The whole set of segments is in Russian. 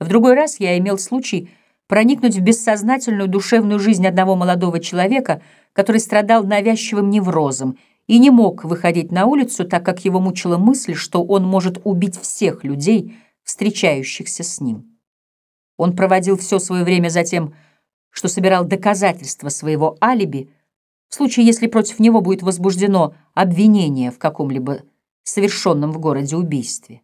В другой раз я имел случай проникнуть в бессознательную душевную жизнь одного молодого человека, который страдал навязчивым неврозом и не мог выходить на улицу, так как его мучила мысль, что он может убить всех людей, встречающихся с ним. Он проводил все свое время за тем, что собирал доказательства своего алиби, в случае, если против него будет возбуждено обвинение в каком-либо совершенном в городе убийстве.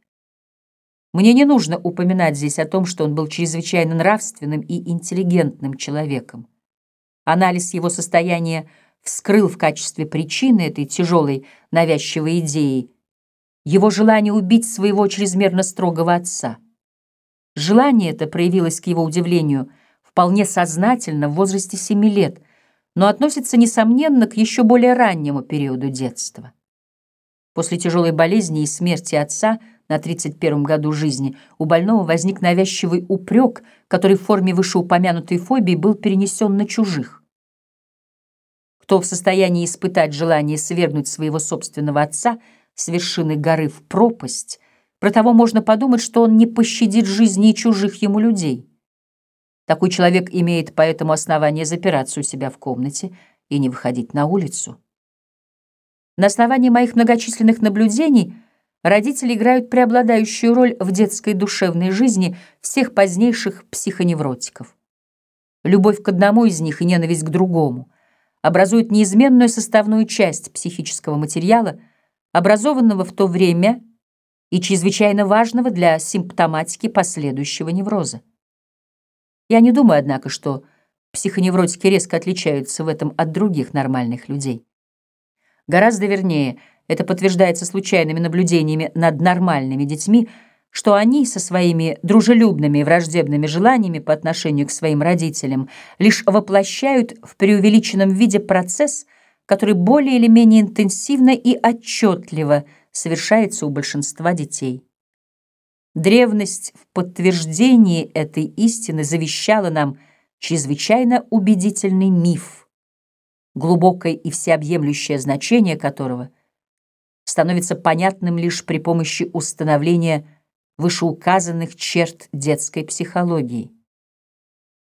Мне не нужно упоминать здесь о том, что он был чрезвычайно нравственным и интеллигентным человеком. Анализ его состояния вскрыл в качестве причины этой тяжелой навязчивой идеи его желание убить своего чрезмерно строгого отца. Желание это проявилось, к его удивлению, вполне сознательно в возрасте семи лет, но относится, несомненно, к еще более раннему периоду детства. После тяжелой болезни и смерти отца на 31-м году жизни у больного возник навязчивый упрек, который в форме вышеупомянутой фобии был перенесен на чужих. Кто в состоянии испытать желание свергнуть своего собственного отца с вершины горы в пропасть, про того можно подумать, что он не пощадит жизни чужих ему людей. Такой человек имеет поэтому основание запираться у себя в комнате и не выходить на улицу. На основании моих многочисленных наблюдений родители играют преобладающую роль в детской душевной жизни всех позднейших психоневротиков. Любовь к одному из них и ненависть к другому образуют неизменную составную часть психического материала, образованного в то время и чрезвычайно важного для симптоматики последующего невроза. Я не думаю, однако, что психоневротики резко отличаются в этом от других нормальных людей. Гораздо вернее, это подтверждается случайными наблюдениями над нормальными детьми, что они со своими дружелюбными и враждебными желаниями по отношению к своим родителям лишь воплощают в преувеличенном виде процесс, который более или менее интенсивно и отчетливо совершается у большинства детей. Древность в подтверждении этой истины завещала нам чрезвычайно убедительный миф, глубокое и всеобъемлющее значение которого становится понятным лишь при помощи установления вышеуказанных черт детской психологии.